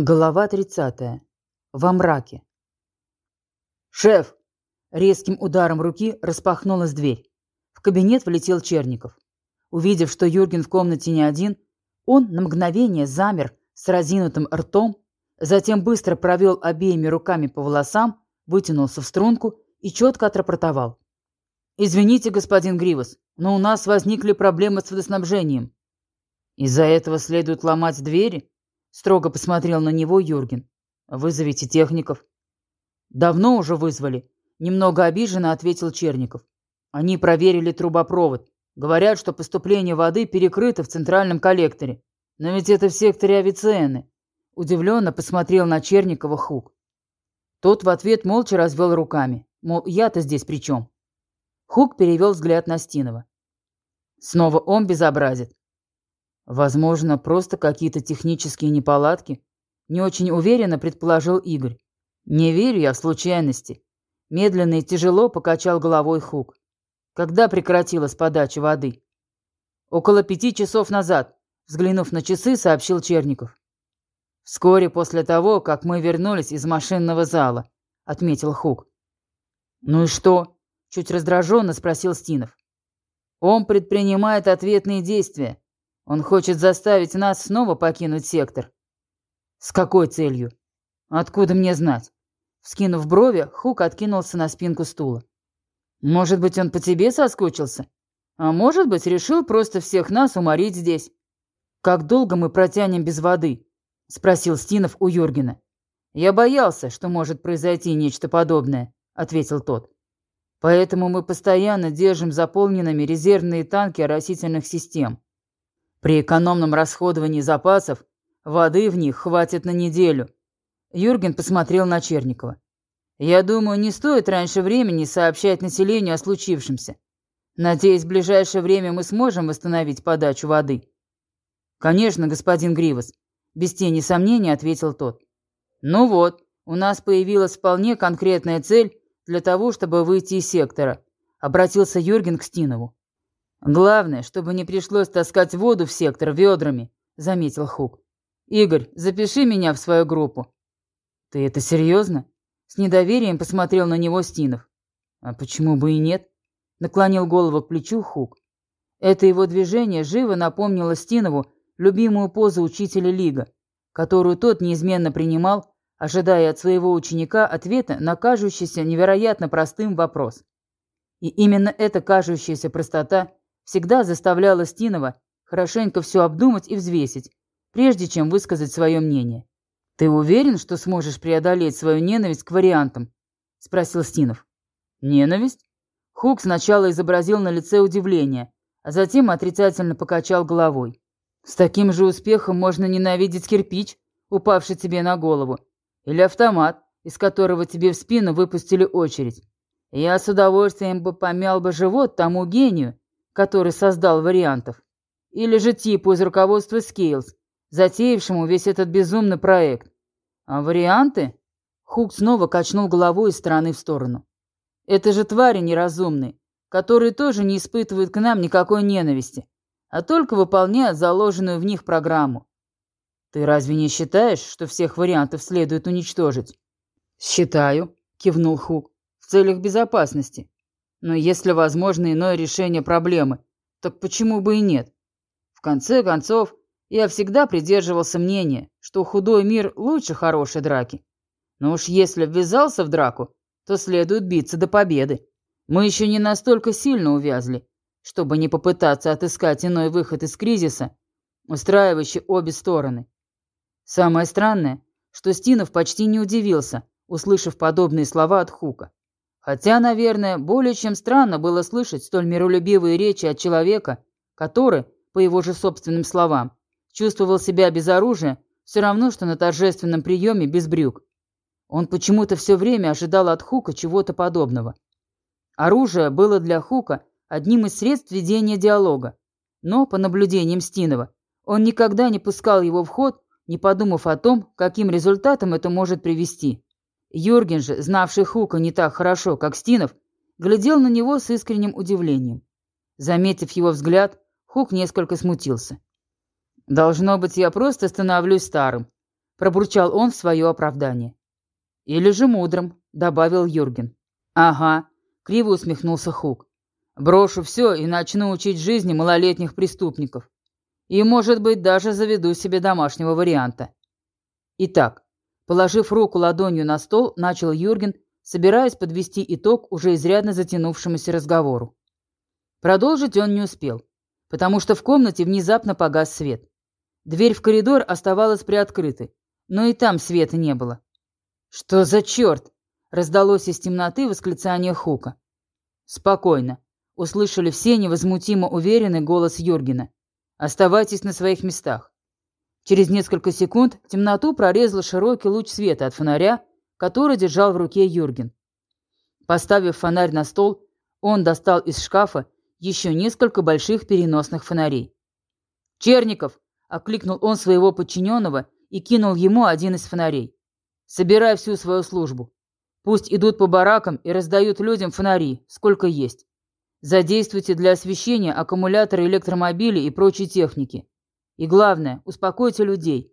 Глава 30. Во мраке. «Шеф!» Резким ударом руки распахнулась дверь. В кабинет влетел Черников. Увидев, что Юрген в комнате не один, он на мгновение замер с разинутым ртом, затем быстро провел обеими руками по волосам, вытянулся в струнку и четко отрапортовал. «Извините, господин Гривос, но у нас возникли проблемы с водоснабжением. Из-за этого следует ломать двери?» Строго посмотрел на него Юрген. «Вызовите техников». «Давно уже вызвали», — немного обиженно ответил Черников. «Они проверили трубопровод. Говорят, что поступление воды перекрыто в центральном коллекторе. Но ведь это в секторе авициены». Удивленно посмотрел на Черникова Хук. Тот в ответ молча развел руками. Мол, я-то здесь при чем? Хук перевел взгляд на Стинова. Снова он безобразит. Возможно, просто какие-то технические неполадки. Не очень уверенно предположил Игорь. Не верю я в случайности. Медленно и тяжело покачал головой Хук. Когда прекратилась подача воды? Около пяти часов назад, взглянув на часы, сообщил Черников. Вскоре после того, как мы вернулись из машинного зала, отметил Хук. Ну и что? Чуть раздраженно спросил Стинов. Он предпринимает ответные действия, он хочет заставить нас снова покинуть сектор. С какой целью? Откуда мне знать? Вскинув брови, Хук откинулся на спинку стула. Может быть, он по тебе соскучился? А может быть, решил просто всех нас уморить здесь. Как долго мы протянем без воды? Спросил Стинов у Юргена. Я боялся, что может произойти нечто подобное, ответил тот. Поэтому мы постоянно держим заполненными резервные танки оросительных систем. При экономном расходовании запасов воды в них хватит на неделю. Юрген посмотрел на Черникова. Я думаю, не стоит раньше времени сообщать населению о случившемся. Надеюсь, в ближайшее время мы сможем восстановить подачу воды. Конечно, господин Гривас, без тени сомнения ответил тот. Ну вот, у нас появилась вполне конкретная цель для того, чтобы выйти из сектора, обратился Юрген к Стинову. «Главное, чтобы не пришлось таскать воду в сектор ведрами», — заметил Хук. «Игорь, запиши меня в свою группу». «Ты это серьезно?» С недоверием посмотрел на него Стинов. «А почему бы и нет?» — наклонил голову к плечу Хук. Это его движение живо напомнило Стинову любимую позу учителя Лига, которую тот неизменно принимал, ожидая от своего ученика ответа на кажущийся невероятно простым вопрос. И именно эта кажущаяся простота всегда заставляла Стинова хорошенько все обдумать и взвесить, прежде чем высказать свое мнение. «Ты уверен, что сможешь преодолеть свою ненависть к вариантам?» – спросил Стинов. «Ненависть?» Хук сначала изобразил на лице удивление, а затем отрицательно покачал головой. «С таким же успехом можно ненавидеть кирпич, упавший тебе на голову, или автомат, из которого тебе в спину выпустили очередь. Я с удовольствием бы помял бы живот тому гению, который создал вариантов, или же типу из руководства Scales, затеявшему весь этот безумный проект. А варианты? Хук снова качнул головой из стороны в сторону. Это же твари неразумные, которые тоже не испытывают к нам никакой ненависти, а только выполняют заложенную в них программу. Ты разве не считаешь, что всех вариантов следует уничтожить? Считаю, кивнул Хук, в целях безопасности. Но если возможно иное решение проблемы, так почему бы и нет? В конце концов, я всегда придерживался мнения, что худой мир лучше хорошей драки. Но уж если ввязался в драку, то следует биться до победы. Мы еще не настолько сильно увязли, чтобы не попытаться отыскать иной выход из кризиса, устраивающий обе стороны. Самое странное, что Стинов почти не удивился, услышав подобные слова от Хука. Хотя, наверное, более чем странно было слышать столь миролюбивые речи от человека, который, по его же собственным словам, чувствовал себя без оружия, все равно, что на торжественном приеме без брюк. Он почему-то все время ожидал от Хука чего-то подобного. Оружие было для Хука одним из средств ведения диалога, но, по наблюдениям Стинова, он никогда не пускал его в ход, не подумав о том, каким результатом это может привести. Юрген же, знавший Хука не так хорошо, как Стинов, глядел на него с искренним удивлением. Заметив его взгляд, Хук несколько смутился. «Должно быть, я просто становлюсь старым», Пробурчал он в свое оправдание. «Или же мудрым», — добавил Юрген. «Ага», — криво усмехнулся Хук. «Брошу все и начну учить жизни малолетних преступников. И, может быть, даже заведу себе домашнего варианта». Итак, положив руку ладонью на стол, начал Юрген, собираясь подвести итог уже изрядно затянувшемуся разговору. Продолжить он не успел, потому что в комнате внезапно погас свет. Дверь в коридор оставалась приоткрытой, но и там света не было. «Что за черт?» — раздалось из темноты восклицание Хука. «Спокойно», — услышали все невозмутимо уверенный голос Юргена. «Оставайтесь на своих местах». Через несколько секунд темноту прорезал широкий луч света от фонаря, который держал в руке Юрген. Поставив фонарь на стол, он достал из шкафа еще несколько больших переносных фонарей. «Черников!» — окликнул он своего подчиненного и кинул ему один из фонарей. «Собирай всю свою службу. Пусть идут по баракам и раздают людям фонари, сколько есть. Задействуйте для освещения аккумуляторы электромобилей и прочей техники. И главное, успокойте людей.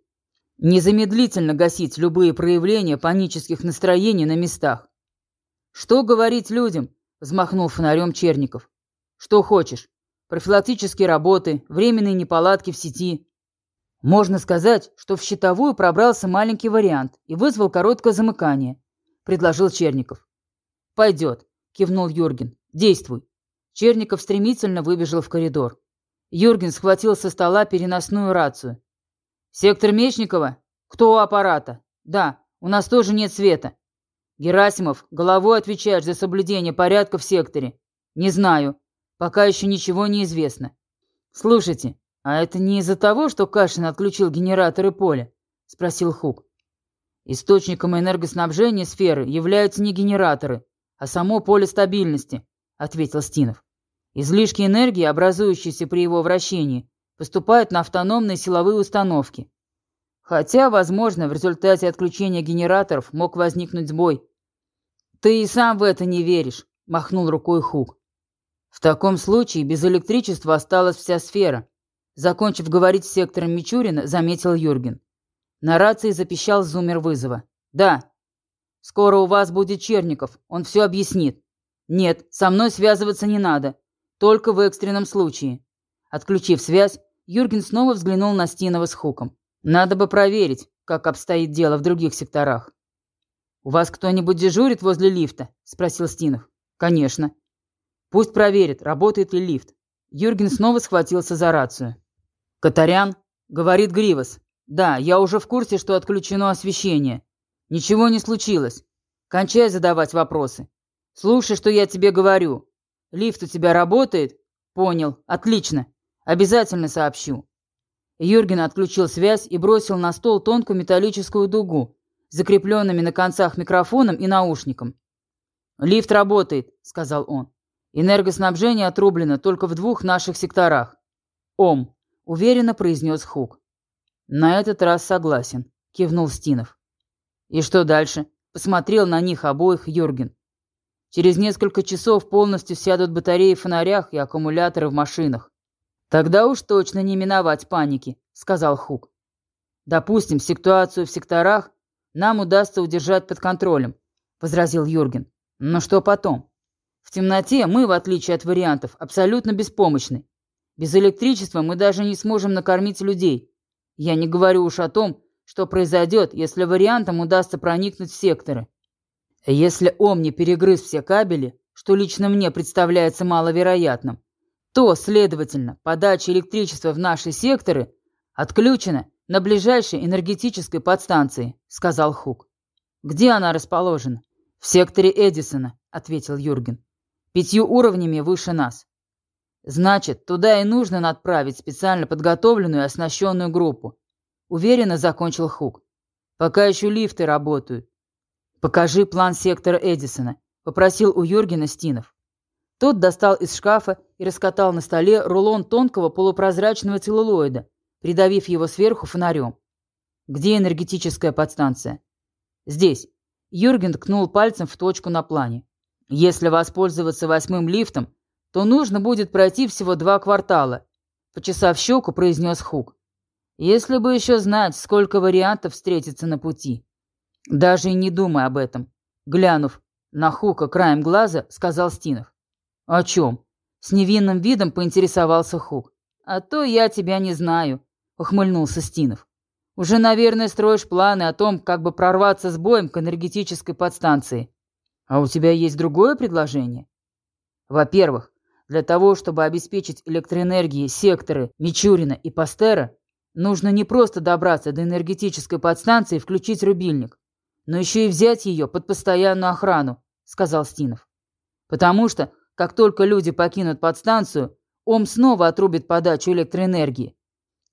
Незамедлительно гасить любые проявления панических настроений на местах. «Что говорить людям?» – взмахнул фонарем Черников. «Что хочешь. Профилактические работы, временные неполадки в сети. Можно сказать, что в щитовую пробрался маленький вариант и вызвал короткое замыкание, предложил Черников. Пойдет, кивнул Юрген. Действуй. Черников стремительно выбежал в коридор. Юрген схватил со стола переносную рацию. «Сектор Мечникова? Кто у аппарата? Да, у нас тоже нет света. Герасимов, головой отвечаешь за соблюдение порядка в секторе. Не знаю. Пока еще ничего не известно. Слушайте, «А это не из-за того, что Кашин отключил генераторы поля?» – спросил Хук. «Источником энергоснабжения сферы являются не генераторы, а само поле стабильности», – ответил Стинов. «Излишки энергии, образующиеся при его вращении, поступают на автономные силовые установки. Хотя, возможно, в результате отключения генераторов мог возникнуть сбой». «Ты и сам в это не веришь», – махнул рукой Хук. «В таком случае без электричества осталась вся сфера», Закончив говорить с сектором Мичурина, заметил Юрген. На рации запищал зумер вызова. «Да. Скоро у вас будет Черников, он все объяснит. Нет, со мной связываться не надо. Только в экстренном случае». Отключив связь, Юрген снова взглянул на Стинова с Хуком. «Надо бы проверить, как обстоит дело в других секторах». «У вас кто-нибудь дежурит возле лифта?» – спросил Стинов. «Конечно». «Пусть проверит, работает ли лифт». Юрген снова схватился за рацию. «Катарян?» — говорит Гривас. «Да, я уже в курсе, что отключено освещение. Ничего не случилось. Кончай задавать вопросы. Слушай, что я тебе говорю. Лифт у тебя работает? Понял. Отлично. Обязательно сообщу». Юрген отключил связь и бросил на стол тонкую металлическую дугу, закрепленными на концах микрофоном и наушником. «Лифт работает», — сказал он. «Энергоснабжение отрублено только в двух наших секторах. Ом уверенно произнес Хук. На этот раз согласен, кивнул Стинов. И что дальше? Посмотрел на них обоих Юрген. Через несколько часов полностью сядут батареи в фонарях и аккумуляторы в машинах. Тогда уж точно не миновать паники, сказал Хук. Допустим, ситуацию в секторах нам удастся удержать под контролем, возразил Юрген. Но что потом? В темноте мы, в отличие от вариантов, абсолютно беспомощны. Без электричества мы даже не сможем накормить людей. Я не говорю уж о том, что произойдет, если вариантам удастся проникнуть в секторы. Если Омни перегрыз все кабели, что лично мне представляется маловероятным, то, следовательно, подача электричества в наши секторы отключена на ближайшей энергетической подстанции, сказал Хук. Где она расположена? В секторе Эдисона, ответил Юрген. Пятью уровнями выше нас. Значит, туда и нужно отправить специально подготовленную и оснащенную группу. Уверенно закончил Хук. Пока еще лифты работают. Покажи план сектора Эдисона, попросил у Юргена Стинов. Тот достал из шкафа и раскатал на столе рулон тонкого полупрозрачного целлулоида, придавив его сверху фонарем. Где энергетическая подстанция? Здесь. Юрген ткнул пальцем в точку на плане. Если воспользоваться восьмым лифтом, то нужно будет пройти всего два квартала», — почесав щеку, произнес Хук. Если бы еще знать, сколько вариантов встретится на пути. Даже и не думай об этом. Глянув на Хука краем глаза, сказал Стинов. О чем? С невинным видом поинтересовался Хук. А то я тебя не знаю, ухмыльнулся Стинов. Уже, наверное, строишь планы о том, как бы прорваться с боем к энергетической подстанции. А у тебя есть другое предложение? Во-первых, для того, чтобы обеспечить электроэнергией секторы Мичурина и Пастера, нужно не просто добраться до энергетической подстанции и включить рубильник, но еще и взять ее под постоянную охрану, сказал Стинов. Потому что, как только люди покинут подстанцию, ОМ снова отрубит подачу электроэнергии.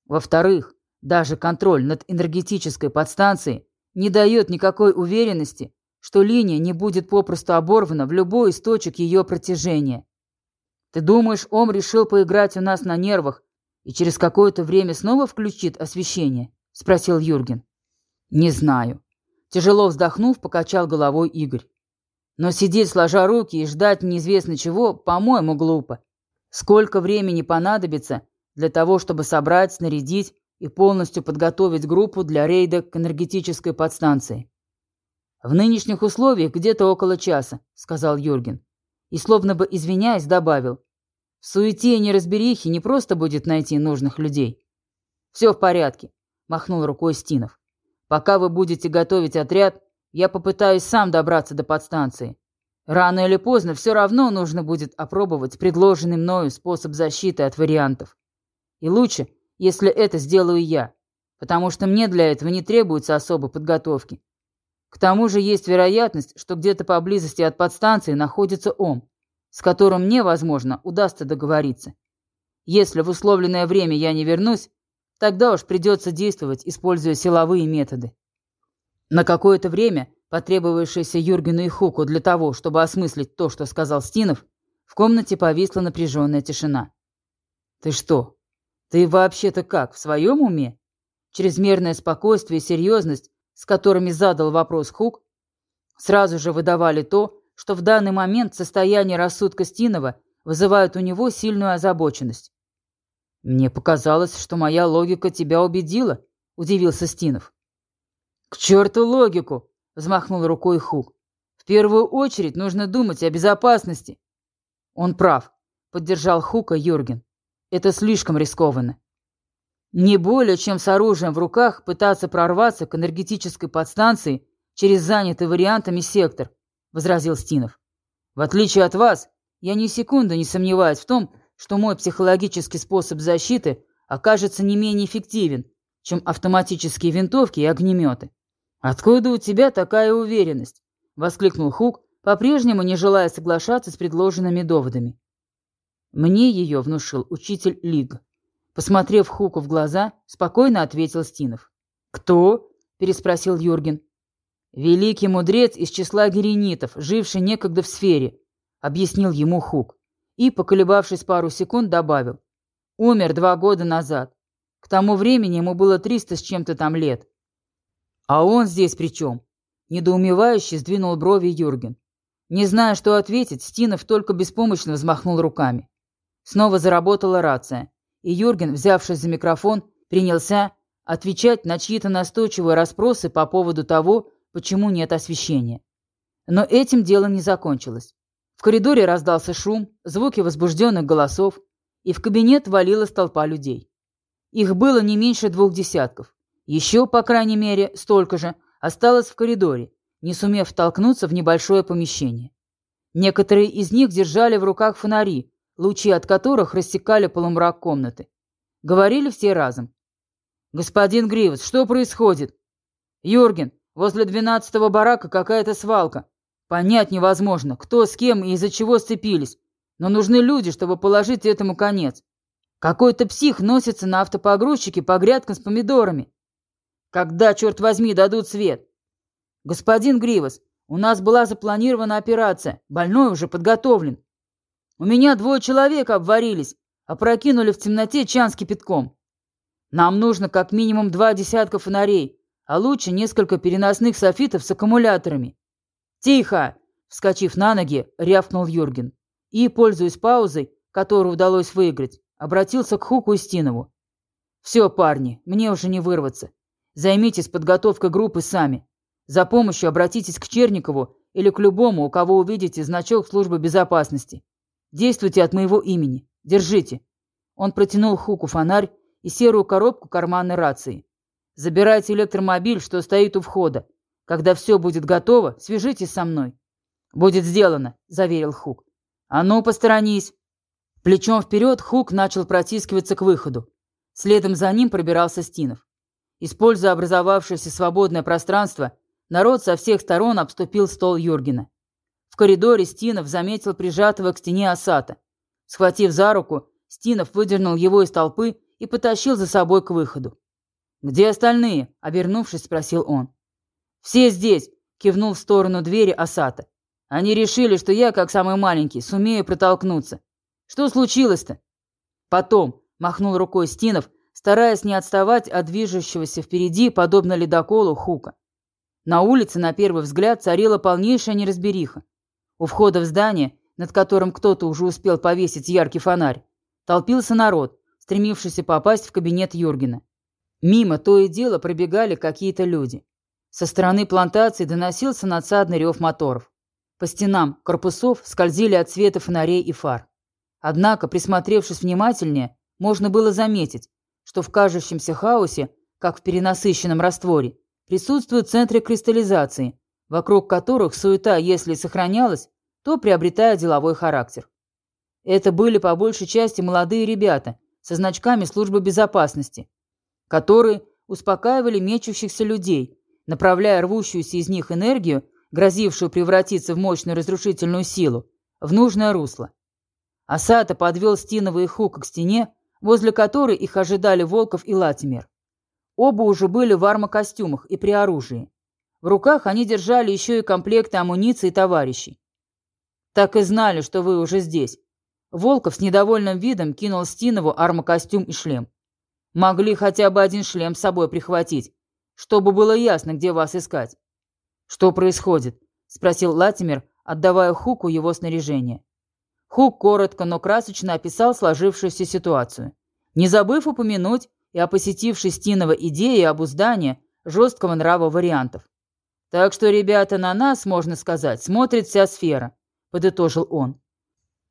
Во-вторых, даже контроль над энергетической подстанцией не дает никакой уверенности, что линия не будет попросту оборвана в любой из точек ее протяжения. Ты думаешь, Ом решил поиграть у нас на нервах и через какое-то время снова включит освещение? Спросил Юрген. Не знаю. Тяжело вздохнув, покачал головой Игорь. Но сидеть сложа руки и ждать неизвестно чего, по-моему, глупо. Сколько времени понадобится для того, чтобы собрать, снарядить и полностью подготовить группу для рейда к энергетической подстанции? «В нынешних условиях где-то около часа», — сказал Юрген. И, словно бы извиняясь, добавил. «В суете и неразберихе не просто будет найти нужных людей». «Все в порядке», — махнул рукой Стинов. «Пока вы будете готовить отряд, я попытаюсь сам добраться до подстанции. Рано или поздно все равно нужно будет опробовать предложенный мною способ защиты от вариантов. И лучше, если это сделаю я, потому что мне для этого не требуется особой подготовки. К тому же есть вероятность, что где-то поблизости от подстанции находится ОМ, с которым мне, возможно, удастся договориться. Если в условленное время я не вернусь, тогда уж придется действовать, используя силовые методы. На какое-то время, потребовавшееся Юргену и Хуку для того, чтобы осмыслить то, что сказал Стинов, в комнате повисла напряженная тишина. «Ты что? Ты вообще-то как, в своем уме?» Чрезмерное спокойствие и серьезность с которыми задал вопрос Хук, сразу же выдавали то, что в данный момент состояние рассудка Стинова вызывает у него сильную озабоченность. «Мне показалось, что моя логика тебя убедила», — удивился Стинов. «К черту логику!» — взмахнул рукой Хук. «В первую очередь нужно думать о безопасности». «Он прав», — поддержал Хука Юрген. «Это слишком рискованно. Не более, чем с оружием в руках пытаться прорваться к энергетической подстанции через занятый вариантами сектор, возразил Стинов. В отличие от вас, я ни секунды не сомневаюсь в том, что мой психологический способ защиты окажется не менее эффективен, чем автоматические винтовки и огнеметы. «Откуда у тебя такая уверенность?» — воскликнул Хук, по-прежнему не желая соглашаться с предложенными доводами. Мне ее внушил учитель Лиг. Посмотрев Хуку в глаза, спокойно ответил Стинов. «Кто?» – переспросил Юрген. «Великий мудрец из числа геренитов, живший некогда в сфере», – объяснил ему Хук. И, поколебавшись пару секунд, добавил. «Умер два года назад. К тому времени ему было триста с чем-то там лет». «А он здесь при чем?» – недоумевающе сдвинул брови Юрген. Не зная, что ответить, Стинов только беспомощно взмахнул руками. Снова заработала рация и Юрген, взявшись за микрофон, принялся отвечать на чьи-то настойчивые расспросы по поводу того, почему нет освещения. Но этим дело не закончилось. Коридоре раздался шум, звуки возбужденных голосов, и в кабинет валилась толпа людей. Их было не меньше двух десятков. Еще, по крайней мере, столько же осталось в коридоре, не сумев толкнуться в небольшое помещение. Некоторые из них держали в руках фонари, лучи от которых рассекали полумрак комнаты. Говорили все разом. «Господин Гривас, что происходит?» «Юрген, возле двенадцатого барака какая-то свалка. Понять невозможно, кто с кем и из-за чего сцепились. Но нужны люди, чтобы положить этому конец. Какой-то псих носится на автопогрузчике по грядкам с помидорами. Когда, черт возьми, дадут свет? Господин Гривас, у нас была запланирована операция. Больной уже подготовлен. У меня двое человек обварились, опрокинули в темноте чан с кипятком. Нам нужно как минимум два десятка фонарей, а лучше несколько переносных софитов с аккумуляторами. Тихо! Вскочив на ноги, рявкнул Юрген. И, пользуясь паузой, которую удалось выиграть, обратился к Хуку и Стинову. Все, парни, мне уже не вырваться. Займитесь подготовкой группы сами. За помощью обратитесь к Черникову или к любому, у кого увидите значок службы безопасности. Действуйте от моего имени. Держите. Он протянул Хуку фонарь и серую коробку карманной рации. Забирайте электромобиль, что стоит у входа. Когда все будет готово, свяжитесь со мной. Будет сделано, заверил Хук. А ну, посторонись. Плечом вперед Хук начал протискиваться к выходу. Следом за ним пробирался Стинов. Используя образовавшееся свободное пространство, народ со всех сторон обступил стол Юргена. В коридоре Стинов заметил прижатого к стене Асата. Схватив за руку, Стинов выдернул его из толпы и потащил за собой к выходу. «Где остальные?» – обернувшись, спросил он. «Все здесь!» – кивнул в сторону двери Асата. «Они решили, что я, как самый маленький, сумею протолкнуться. Что случилось-то?» «Потом», – махнул рукой Стинов, стараясь не отставать от движущегося впереди, подобно ледоколу, Хука. На улице, на первый взгляд, царила полнейшая неразбериха. У входа в здание, над которым кто-то уже успел повесить яркий фонарь, толпился народ, стремившийся попасть в кабинет Юргена. Мимо то и дело пробегали какие-то люди. Со стороны плантации доносился надсадный рев моторов. По стенам корпусов скользили от света фонарей и фар. Однако, присмотревшись внимательнее, можно было заметить, что в кажущемся хаосе, как в перенасыщенном растворе, присутствуют центры кристаллизации, вокруг которых суета, если сохранялась, то приобретая деловой характер. Это были по большей части молодые ребята со значками службы безопасности, которые успокаивали мечущихся людей, направляя рвущуюся из них энергию, грозившую превратиться в мощную разрушительную силу, в нужное русло. Асата подвел Стинова и Хука к стене, возле которой их ожидали Волков и Латимер. Оба уже были в армокостюмах и при оружии. В руках они держали еще и комплекты амуниции товарищей. «Так и знали, что вы уже здесь». Волков с недовольным видом кинул Стинову армокостюм и шлем. Могли хотя бы один шлем с собой прихватить, чтобы было ясно, где вас искать. Что происходит? спросил Латимер, отдавая Хуку его снаряжение. Хук коротко, но красочно описал сложившуюся ситуацию, не забыв упомянуть и о посетившей Стинова идее обуздания жесткого нрава вариантов. «Так что, ребята, на нас, можно сказать, смотрит вся сфера», — подытожил он.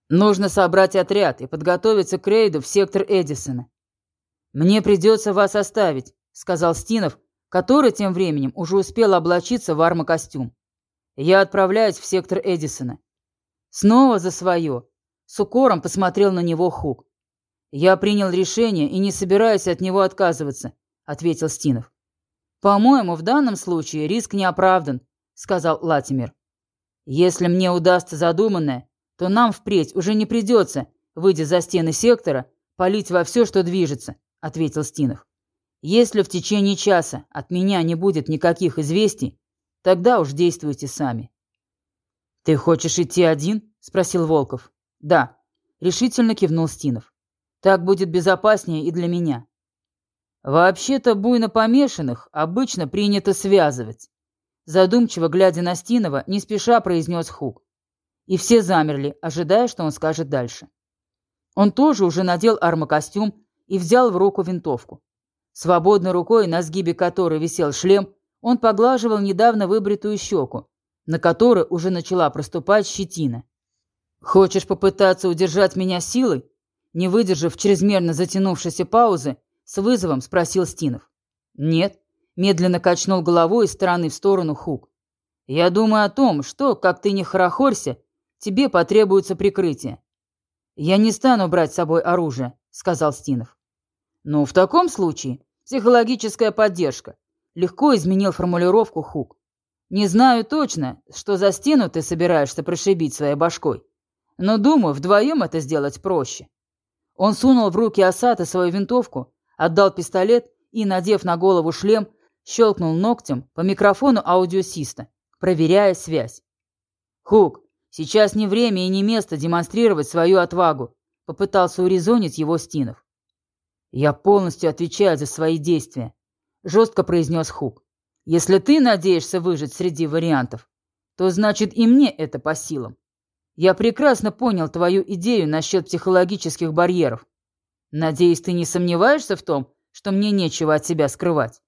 «Нужно собрать отряд и подготовиться к рейду в сектор Эдисона. «Мне придется вас оставить», — сказал Стинов, который тем временем уже успел облачиться в армокостюм. «Я отправляюсь в сектор Эдисона». Снова за свое. С укором посмотрел на него Хук. «Я принял решение и не собираюсь от него отказываться», — ответил Стинов. «По-моему, в данном случае риск не оправдан», — сказал Латимер. «Если мне удастся задуманное, то нам впредь уже не придется, выйдя за стены сектора, палить во все, что движется ответил Стинов. Если в течение часа от меня не будет никаких известий, тогда уж действуйте сами. Ты хочешь идти один? спросил Волков. Да, решительно кивнул Стинов. Так будет безопаснее и для меня. Вообще-то буйно помешанных обычно принято связывать. Задумчиво глядя на Стинова, не спеша произнес Хук. И все замерли, ожидая, что он скажет дальше. Он тоже уже надел армокостюм и взял в руку винтовку. Свободной рукой, на сгибе которой висел шлем, он поглаживал недавно выбритую щеку, на которой уже начала проступать щетина. «Хочешь попытаться удержать меня силой?» Не выдержав чрезмерно затянувшейся паузы, с вызовом спросил Стинов. «Нет», — медленно качнул головой из стороны в сторону Хук. «Я думаю о том, что, как ты не хорохорься, тебе потребуется прикрытие». «Я не стану брать с собой оружие», — сказал Стинов. «Ну, в таком случае психологическая поддержка», — легко изменил формулировку Хук. «Не знаю точно, что за стену ты собираешься прошибить своей башкой, но думаю, вдвоем это сделать проще». Он сунул в руки Асата свою винтовку, отдал пистолет и, надев на голову шлем, щелкнул ногтем по микрофону аудиосиста, проверяя связь. «Хук, сейчас не время и не место демонстрировать свою отвагу», — попытался урезонить его Стинов. «Я полностью отвечаю за свои действия», — жестко произнес Хук. «Если ты надеешься выжить среди вариантов, то значит и мне это по силам. Я прекрасно понял твою идею насчет психологических барьеров. Надеюсь, ты не сомневаешься в том, что мне нечего от себя скрывать.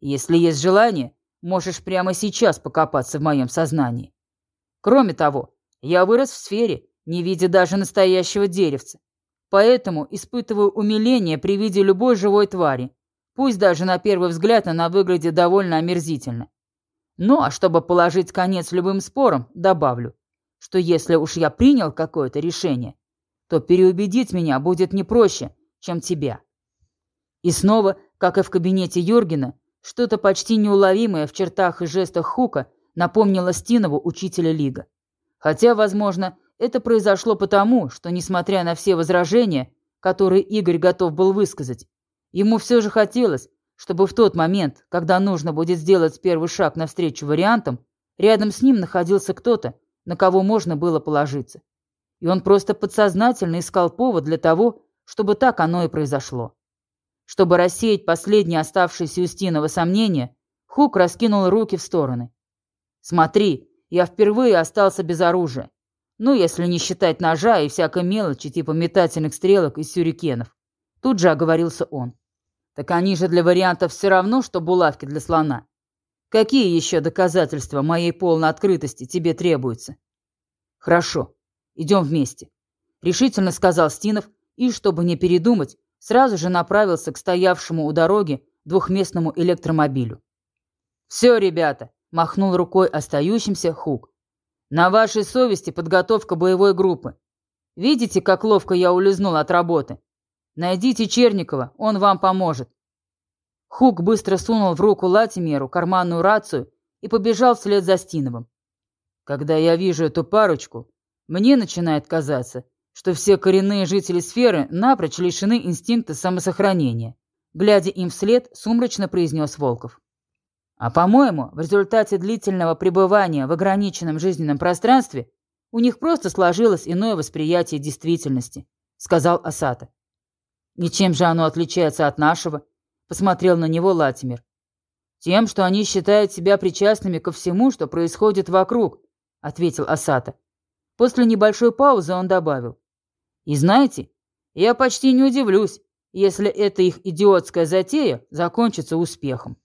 Если есть желание, можешь прямо сейчас покопаться в моем сознании. Кроме того, я вырос в сфере, не видя даже настоящего деревца. Поэтому испытываю умиление при виде любой живой твари, пусть даже на первый взгляд она выглядит довольно омерзительно. Ну а чтобы положить конец любым спорам, добавлю, что если уж я принял какое-то решение, то переубедить меня будет не проще, чем тебя. И снова, как и в кабинете Юргена, что-то почти неуловимое в чертах и жестах Хука напомнило Стинову учителя Лига. Хотя, возможно, это произошло потому, что, несмотря на все возражения, которые Игорь готов был высказать, ему все же хотелось, чтобы в тот момент, когда нужно будет сделать первый шаг навстречу вариантам, рядом с ним находился кто-то, на кого можно было положиться. И он просто подсознательно искал повод для того, чтобы так оно и произошло. Чтобы рассеять последние оставшиеся Устинова сомнения, Хук раскинул руки в стороны. «Смотри, я впервые остался без оружия. Ну, если не считать ножа и всякой мелочи, типа метательных стрелок и сюрикенов. Тут же оговорился он. Так они же для вариантов все равно, что булавки для слона. Какие еще доказательства моей полной открытости тебе требуются? Хорошо, идем вместе. Решительно сказал Стинов и, чтобы не передумать, сразу же направился к стоявшему у дороги двухместному электромобилю. «Все, ребята!» – махнул рукой остающимся Хук. На вашей совести подготовка боевой группы. Видите, как ловко я улизнул от работы? Найдите Черникова, он вам поможет. Хук быстро сунул в руку Латимеру карманную рацию и побежал вслед за Стиновым. Когда я вижу эту парочку, мне начинает казаться, что все коренные жители сферы напрочь лишены инстинкта самосохранения. Глядя им вслед, сумрачно произнес Волков. А по-моему, в результате длительного пребывания в ограниченном жизненном пространстве у них просто сложилось иное восприятие действительности, сказал Асата. И чем же оно отличается от нашего? Посмотрел на него Латимер. Тем, что они считают себя причастными ко всему, что происходит вокруг, ответил Асата. После небольшой паузы он добавил. И знаете, я почти не удивлюсь, если эта их идиотская затея закончится успехом.